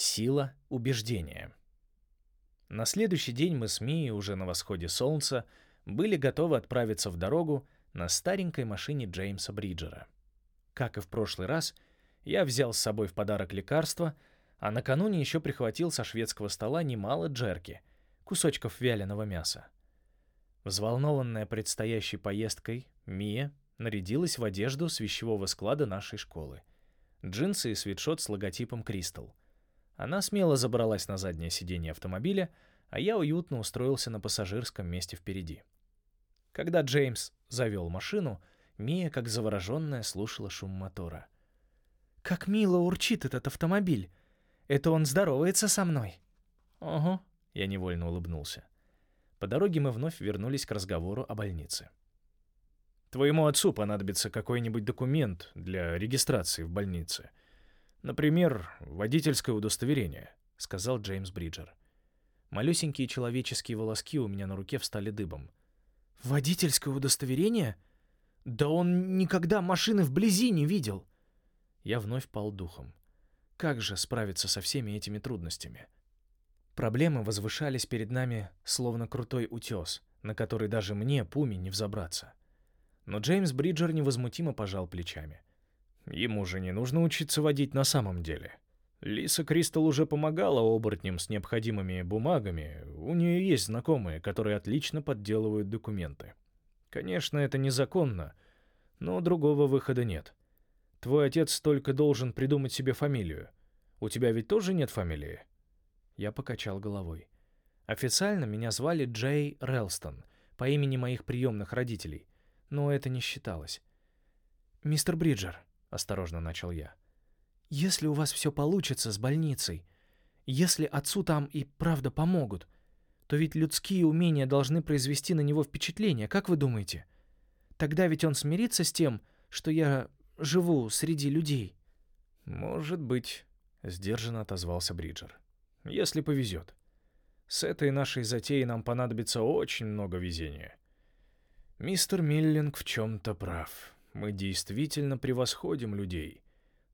Сила убеждения. На следующий день мы с Мией уже на восходе солнца были готовы отправиться в дорогу на старенькой машине Джеймса Бриджера. Как и в прошлый раз, я взял с собой в подарок лекарства, а накануне еще прихватил со шведского стола немало джерки, кусочков вяленого мяса. Взволнованная предстоящей поездкой, Мия нарядилась в одежду с вещевого склада нашей школы. Джинсы и свитшот с логотипом «Кристалл». Она смело забралась на заднее сиденье автомобиля, а я уютно устроился на пассажирском месте впереди. Когда Джеймс завел машину, Мия, как завороженная, слушала шум мотора. «Как мило урчит этот автомобиль! Это он здоровается со мной!» «Ого!» — я невольно улыбнулся. По дороге мы вновь вернулись к разговору о больнице. «Твоему отцу понадобится какой-нибудь документ для регистрации в больнице», Например, водительское удостоверение, сказал Джеймс Бриджер. Малюсенькие человеческие волоски у меня на руке встали дыбом. Водительское удостоверение? Да он никогда машины вблизи не видел. Я вновь пал духом. Как же справиться со всеми этими трудностями? Проблемы возвышались перед нами, словно крутой утес, на который даже мне, Пуми, не взобраться. Но Джеймс Бриджер невозмутимо пожал плечами. Ему же не нужно учиться водить на самом деле. Лиса Кристал уже помогала оборотням с необходимыми бумагами. У нее есть знакомые, которые отлично подделывают документы. Конечно, это незаконно, но другого выхода нет. Твой отец только должен придумать себе фамилию. У тебя ведь тоже нет фамилии? Я покачал головой. Официально меня звали Джей Релстон, по имени моих приемных родителей, но это не считалось. «Мистер Бриджер», — осторожно начал я. «Если у вас все получится с больницей, если отцу там и правда помогут, то ведь людские умения должны произвести на него впечатление, как вы думаете? Тогда ведь он смирится с тем, что я живу среди людей». «Может быть», — сдержанно отозвался Бриджер. «Если повезет. С этой нашей затеей нам понадобится очень много везения». Мистер Миллинг в чем-то прав. Мы действительно превосходим людей,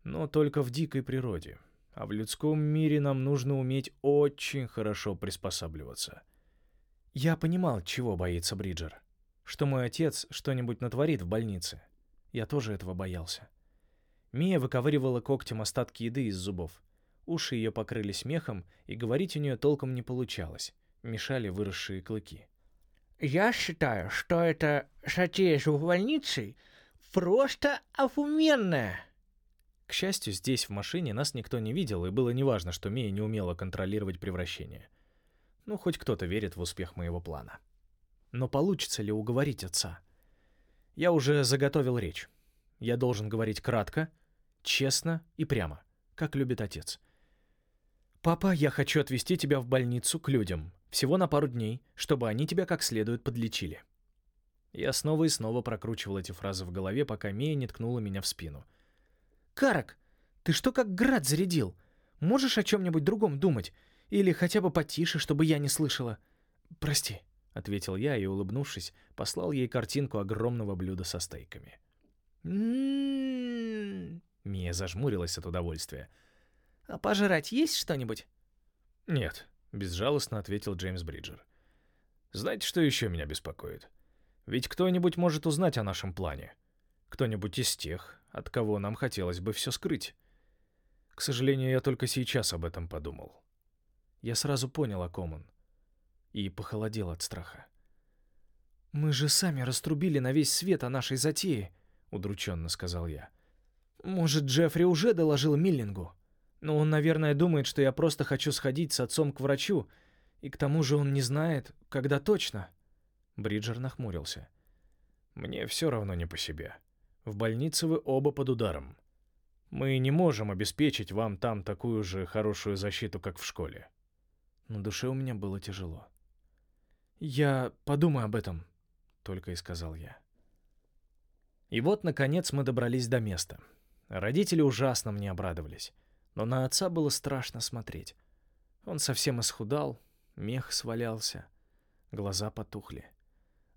но только в дикой природе. А в людском мире нам нужно уметь очень хорошо приспосабливаться. Я понимал, чего боится Бриджер. Что мой отец что-нибудь натворит в больнице. Я тоже этого боялся. Мия выковыривала когтем остатки еды из зубов. Уши ее покрылись мехом, и говорить у нее толком не получалось. Мешали выросшие клыки. «Я считаю, что это затея с больницей просто офуменная!» К счастью, здесь, в машине, нас никто не видел, и было неважно, что Мия не умела контролировать превращение. Ну, хоть кто-то верит в успех моего плана. Но получится ли уговорить отца? Я уже заготовил речь. Я должен говорить кратко, честно и прямо, как любит отец. «Папа, я хочу отвезти тебя в больницу к людям, всего на пару дней, чтобы они тебя как следует подлечили». Я снова и снова прокручивал эти фразы в голове, пока Мия не ткнула меня в спину. «Карак, ты что как град зарядил? Можешь о чем-нибудь другом думать? Или хотя бы потише, чтобы я не слышала?» «Прости», — ответил я и, улыбнувшись, послал ей картинку огромного блюда со стейками. Мия зажмурилась от удовольствия. «А пожрать есть что-нибудь?» «Нет», — безжалостно ответил Джеймс Бриджер. «Знаете, что еще меня беспокоит? Ведь кто-нибудь может узнать о нашем плане. Кто-нибудь из тех, от кого нам хотелось бы все скрыть. К сожалению, я только сейчас об этом подумал. Я сразу понял, о ком он. И похолодел от страха. «Мы же сами раструбили на весь свет о нашей затее», — удрученно сказал я. «Может, Джеффри уже доложил Миллингу? Но он, наверное, думает, что я просто хочу сходить с отцом к врачу, и к тому же он не знает, когда точно». Бриджер нахмурился. «Мне все равно не по себе. В больнице вы оба под ударом. Мы не можем обеспечить вам там такую же хорошую защиту, как в школе». На душе у меня было тяжело. «Я подумаю об этом», — только и сказал я. И вот, наконец, мы добрались до места. Родители ужасно мне обрадовались, но на отца было страшно смотреть. Он совсем исхудал, мех свалялся, глаза потухли.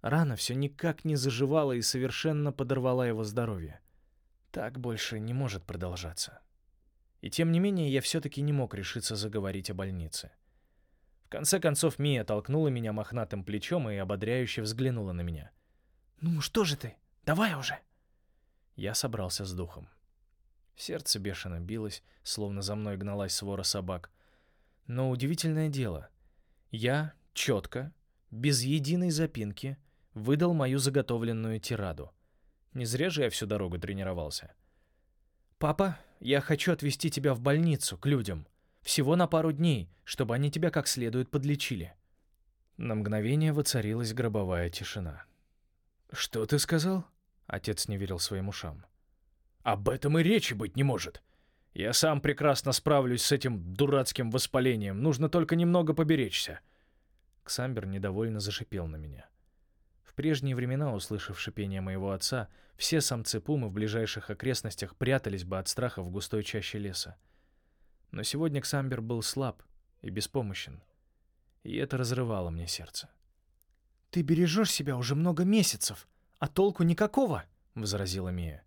Рана все никак не заживала и совершенно подорвала его здоровье. Так больше не может продолжаться. И тем не менее я все-таки не мог решиться заговорить о больнице. В конце концов Мия толкнула меня мохнатым плечом и ободряюще взглянула на меня. «Ну что же ты? Давай уже!» Я собрался с духом. Сердце бешено билось, словно за мной гналась свора собак. Но удивительное дело. Я четко, без единой запинки, выдал мою заготовленную тираду. Не зря же я всю дорогу тренировался. «Папа, я хочу отвезти тебя в больницу, к людям. Всего на пару дней, чтобы они тебя как следует подлечили». На мгновение воцарилась гробовая тишина. «Что ты сказал?» Отец не верил своим ушам. «Об этом и речи быть не может. Я сам прекрасно справлюсь с этим дурацким воспалением. Нужно только немного поберечься». Ксамбер недовольно зашипел на меня. Прежние времена, услышав шипение моего отца, все самцы пумы в ближайших окрестностях прятались бы от страха в густой чаще леса. Но сегодня Ксамбер был слаб и беспомощен, и это разрывало мне сердце. «Ты бережешь себя уже много месяцев», а толку никакого», — возразила Мия.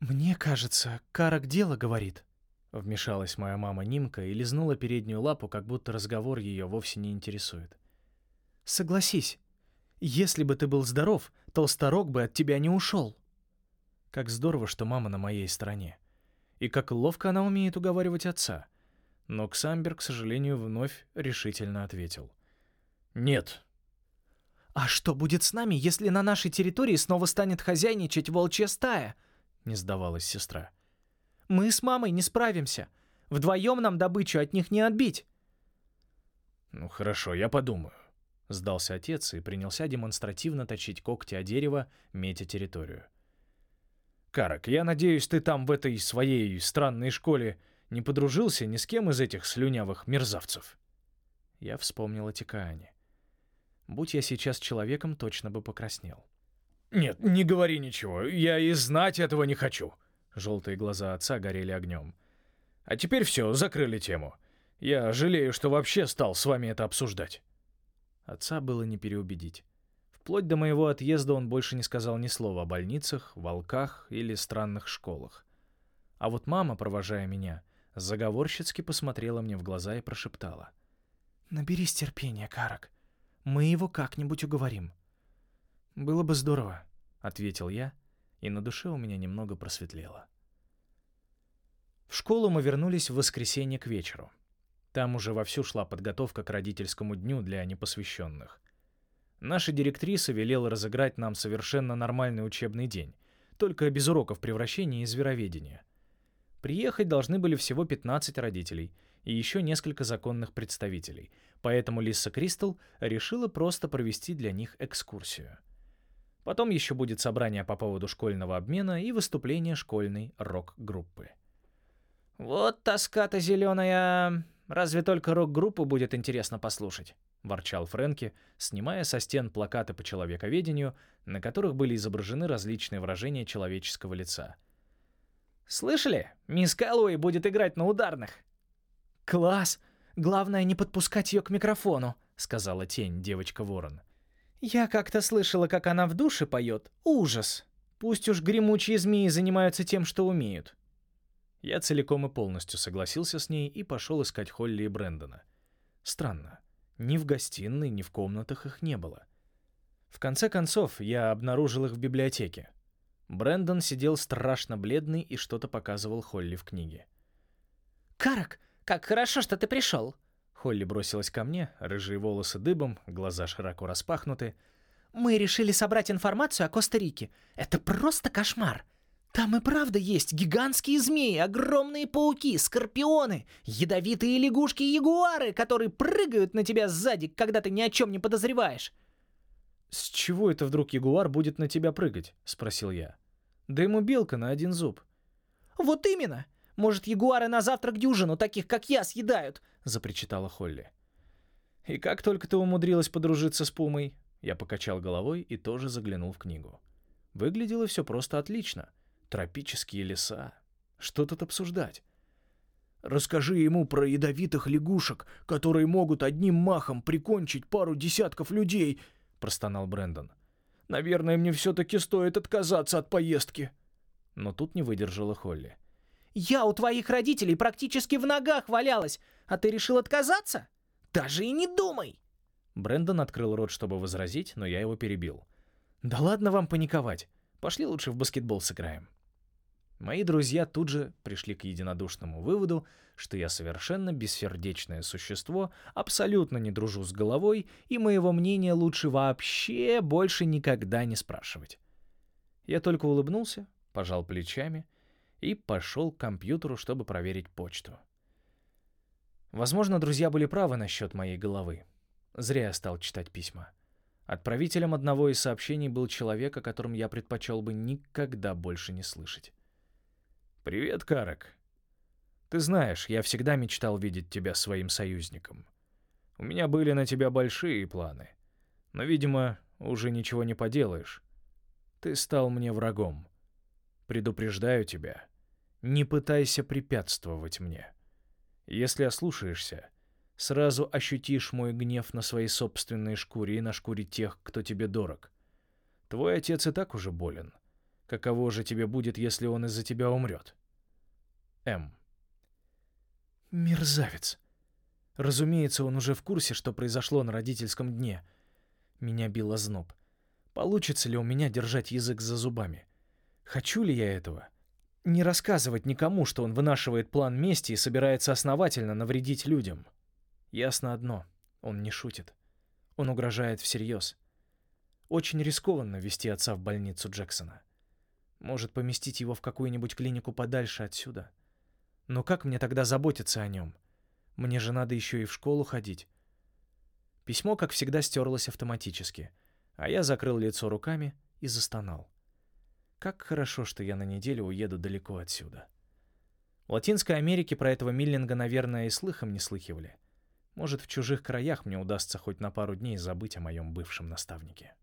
«Мне кажется, Карак дело говорит», — вмешалась моя мама Нимка и лизнула переднюю лапу, как будто разговор ее вовсе не интересует. «Согласись, если бы ты был здоров, толсторог бы от тебя не ушел». Как здорово, что мама на моей стороне. И как ловко она умеет уговаривать отца. Но Ксамбер, к сожалению, вновь решительно ответил. «Нет, «А что будет с нами, если на нашей территории снова станет хозяйничать волчья стая?» — не сдавалась сестра. «Мы с мамой не справимся. Вдвоем нам добычу от них не отбить». «Ну хорошо, я подумаю», — сдался отец и принялся демонстративно точить когти о дерево, метя территорию. «Карак, я надеюсь, ты там в этой своей странной школе не подружился ни с кем из этих слюнявых мерзавцев?» Я вспомнил о Тикаане. Будь я сейчас человеком, точно бы покраснел. «Нет, не говори ничего, я и знать этого не хочу». Желтые глаза отца горели огнем. «А теперь все, закрыли тему. Я жалею, что вообще стал с вами это обсуждать». Отца было не переубедить. Вплоть до моего отъезда он больше не сказал ни слова о больницах, волках или странных школах. А вот мама, провожая меня, заговорщицки посмотрела мне в глаза и прошептала. «Наберись терпения, Карак. Мы его как-нибудь уговорим». «Было бы здорово», — ответил я, и на душе у меня немного просветлело. В школу мы вернулись в воскресенье к вечеру. Там уже вовсю шла подготовка к родительскому дню для непосвященных. Наша директриса велела разыграть нам совершенно нормальный учебный день, только без уроков превращения и звероведения. Приехать должны были всего 15 родителей и еще несколько законных представителей, поэтому Лиса Кристал решила просто провести для них экскурсию. Потом еще будет собрание по поводу школьного обмена и выступление школьной рок-группы. «Вот тоска-то зеленая! Разве только рок-группу будет интересно послушать?» — ворчал Фрэнки, снимая со стен плакаты по человековедению, на которых были изображены различные выражения человеческого лица. «Слышали? Мисс Кэллоуи будет играть на ударных!» «Класс! Главное, не подпускать ее к микрофону», — сказала тень, девочка-ворон. «Я как-то слышала, как она в душе поет. Ужас! Пусть уж гремучие змеи занимаются тем, что умеют». Я целиком и полностью согласился с ней и пошел искать Холли и Брэндона. Странно. Ни в гостиной, ни в комнатах их не было. В конце концов, я обнаружил их в библиотеке. Брэндон сидел страшно бледный и что-то показывал Холли в книге. «Карак, как хорошо, что ты пришел!» Холли бросилась ко мне, рыжие волосы дыбом, глаза широко распахнуты. «Мы решили собрать информацию о Коста-Рике. Это просто кошмар! Там и правда есть гигантские змеи, огромные пауки, скорпионы, ядовитые лягушки-ягуары, которые прыгают на тебя сзади, когда ты ни о чем не подозреваешь!» «С чего это вдруг ягуар будет на тебя прыгать?» — спросил я. «Да ему белка на один зуб». «Вот именно! Может, ягуары на завтрак дюжину таких, как я, съедают?» — запричитала Холли. «И как только ты умудрилась подружиться с Пумой?» Я покачал головой и тоже заглянул в книгу. Выглядело все просто отлично. Тропические леса. Что тут обсуждать? «Расскажи ему про ядовитых лягушек, которые могут одним махом прикончить пару десятков людей», — простонал Брэндон. «Наверное, мне все-таки стоит отказаться от поездки». Но тут не выдержала Холли. Я у твоих родителей практически в ногах валялась, а ты решил отказаться? Даже и не думай!» Брэндон открыл рот, чтобы возразить, но я его перебил. «Да ладно вам паниковать. Пошли лучше в баскетбол сыграем». Мои друзья тут же пришли к единодушному выводу, что я совершенно бессердечное существо, абсолютно не дружу с головой, и моего мнения лучше вообще больше никогда не спрашивать. Я только улыбнулся, пожал плечами и пошел к компьютеру, чтобы проверить почту. Возможно, друзья были правы насчет моей головы. Зря я стал читать письма. Отправителем одного из сообщений был человек, о котором я предпочел бы никогда больше не слышать. «Привет, Карак. Ты знаешь, я всегда мечтал видеть тебя своим союзником. У меня были на тебя большие планы. Но, видимо, уже ничего не поделаешь. Ты стал мне врагом. Предупреждаю тебя, не пытайся препятствовать мне. Если ослушаешься, сразу ощутишь мой гнев на своей собственной шкуре и на шкуре тех, кто тебе дорог. Твой отец и так уже болен. Каково же тебе будет, если он из-за тебя умрет? М. Мерзавец. Разумеется, он уже в курсе, что произошло на родительском дне. Меня било зноб. Получится ли у меня держать язык за зубами? Хочу ли я этого? Не рассказывать никому, что он вынашивает план мести и собирается основательно навредить людям. Ясно одно — он не шутит. Он угрожает всерьез. Очень рискованно вести отца в больницу Джексона. Может, поместить его в какую-нибудь клинику подальше отсюда. Но как мне тогда заботиться о нем? Мне же надо еще и в школу ходить. Письмо, как всегда, стерлось автоматически, а я закрыл лицо руками и застонал. Как хорошо, что я на неделю уеду далеко отсюда. В Латинской Америке про этого Миллинга, наверное, и слыхом не слыхивали. Может, в чужих краях мне удастся хоть на пару дней забыть о моем бывшем наставнике.